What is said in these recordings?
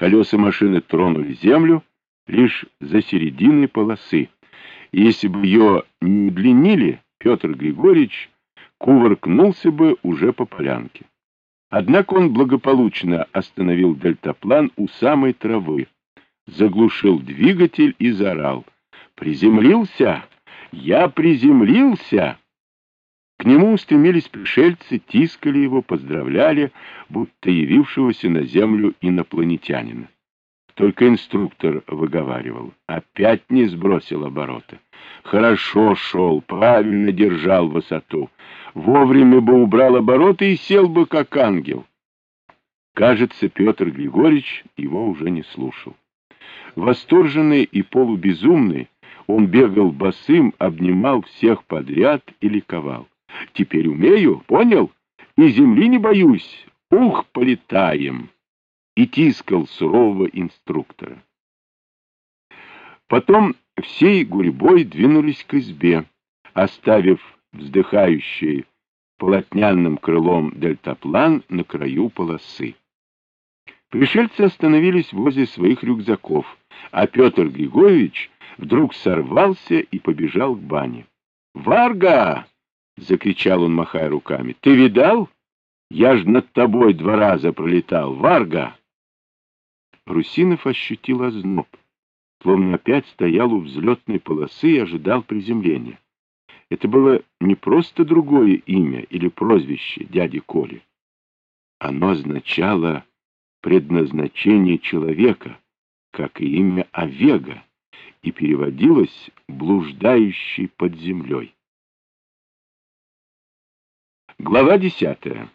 Колеса машины тронули землю лишь за серединой полосы. И если бы ее не удлинили, Петр Григорьевич кувыркнулся бы уже по полянке. Однако он благополучно остановил дельтаплан у самой травы, заглушил двигатель и заорал. «Приземлился! Я приземлился!» К нему устремились пришельцы, тискали его, поздравляли, будто явившегося на землю инопланетянина. Только инструктор выговаривал. Опять не сбросил обороты. Хорошо шел, правильно держал высоту. Вовремя бы убрал обороты и сел бы как ангел. Кажется, Петр Григорьевич его уже не слушал. Восторженный и полубезумный, он бегал босым, обнимал всех подряд и ликовал. «Теперь умею, понял? И земли не боюсь. Ух, полетаем!» И тискал сурового инструктора. Потом всей гурьбой двинулись к избе, оставив вздыхающий полотняным крылом дельтаплан на краю полосы. Пришельцы остановились возле своих рюкзаков, а Петр Григорьевич вдруг сорвался и побежал к бане. «Варга!» — закричал он, махая руками. «Ты видал? Я ж над тобой два раза пролетал. Варга!» Русинов ощутил озноб, словно опять стоял у взлетной полосы и ожидал приземления. Это было не просто другое имя или прозвище дяди Коли. Оно означало предназначение человека, как и имя Овега, и переводилось «блуждающий под землей». Глава десятая.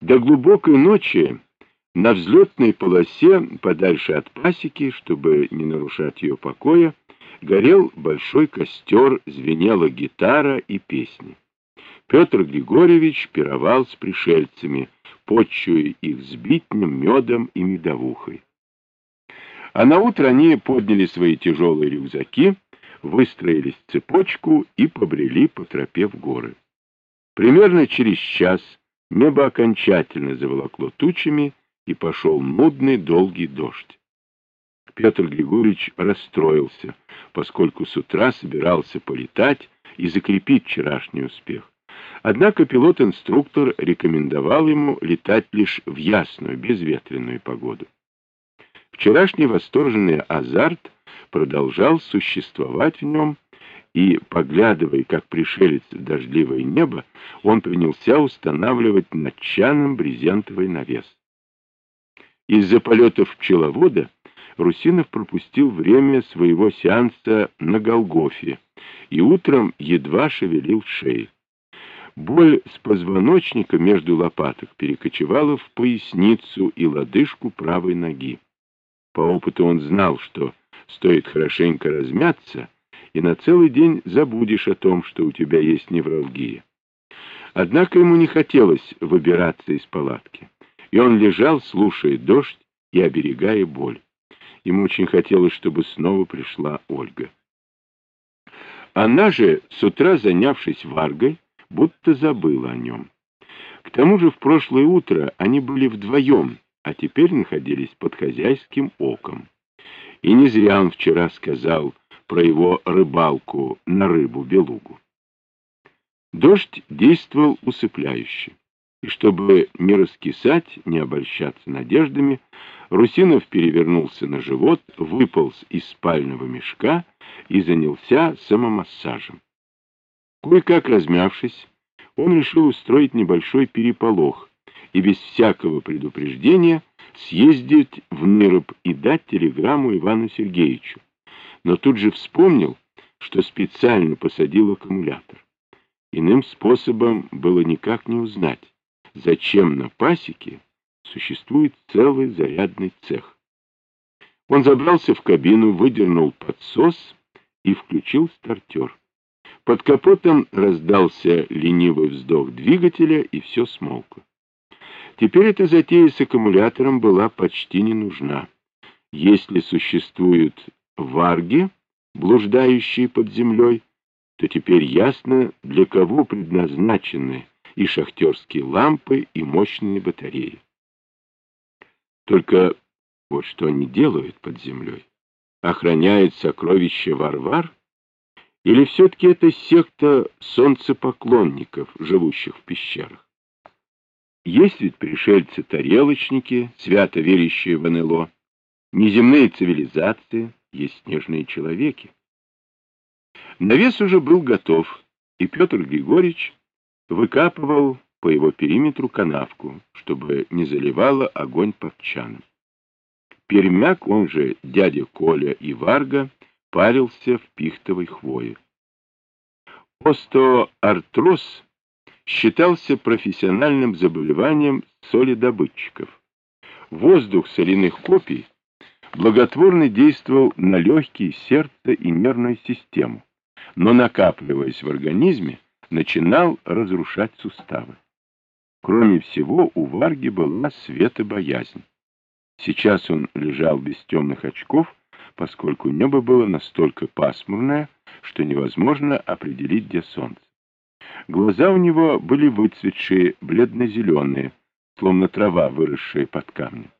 До глубокой ночи на взлетной полосе, подальше от пасеки, чтобы не нарушать ее покоя, горел большой костер, звенела гитара и песни. Петр Григорьевич пировал с пришельцами, почуя их сбитнем, медом и медовухой. А на утро они подняли свои тяжелые рюкзаки, выстроились в цепочку и побрели по тропе в горы. Примерно через час небо окончательно заволокло тучами, и пошел нудный долгий дождь. Петр Григорьевич расстроился, поскольку с утра собирался полетать и закрепить вчерашний успех. Однако пилот-инструктор рекомендовал ему летать лишь в ясную, безветренную погоду. Вчерашний восторженный азарт продолжал существовать в нем, и, поглядывая, как пришелец в дождливое небо, он принялся устанавливать над чаном брезентовый навес. Из-за полетов пчеловода Русинов пропустил время своего сеанса на Голгофе и утром едва шевелил шеей. Боль с позвоночника между лопаток перекочевала в поясницу и лодыжку правой ноги. По опыту он знал, что стоит хорошенько размяться, и на целый день забудешь о том, что у тебя есть невралгия. Однако ему не хотелось выбираться из палатки, и он лежал, слушая дождь и оберегая боль. Ему очень хотелось, чтобы снова пришла Ольга. Она же, с утра занявшись Варгой, будто забыла о нем. К тому же в прошлое утро они были вдвоем, а теперь находились под хозяйским оком. И не зря он вчера сказал про его рыбалку на рыбу-белугу. Дождь действовал усыпляюще и чтобы не раскисать, не обольщаться надеждами, Русинов перевернулся на живот, выполз из спального мешка и занялся самомассажем. Кое-как размявшись, он решил устроить небольшой переполох и без всякого предупреждения съездить в Ныроб и дать телеграмму Ивану Сергеевичу. Но тут же вспомнил, что специально посадил аккумулятор. Иным способом было никак не узнать зачем на пасеке существует целый зарядный цех. Он забрался в кабину, выдернул подсос и включил стартер. Под капотом раздался ленивый вздох двигателя, и все смолкло. Теперь эта затея с аккумулятором была почти не нужна. Если существуют варги, блуждающие под землей, то теперь ясно, для кого предназначены и шахтерские лампы, и мощные батареи. Только Вот что они делают под землей. Охраняют сокровища Варвар? Или все-таки это секта солнцепоклонников, живущих в пещерах? Есть ведь пришельцы-тарелочники, свято верящие в НЛО, неземные цивилизации, есть снежные человеки. Навес уже был готов, и Петр Григорьевич выкапывал по его периметру канавку, чтобы не заливало огонь попчаном. Пермяк, он же дядя Коля и Варга, парился в пихтовой хвое. Остеоартроз считался профессиональным заболеванием солидобытчиков. Воздух соляных копий благотворно действовал на легкие, сердце и нервную систему, но, накапливаясь в организме, начинал разрушать суставы. Кроме всего, у Варги была светобоязнь. Сейчас он лежал без темных очков, поскольку небо было настолько пасмурное, что невозможно определить, где солнце. Глаза у него были выцветшие, бледно-зеленые, словно трава, выросшая под камнем.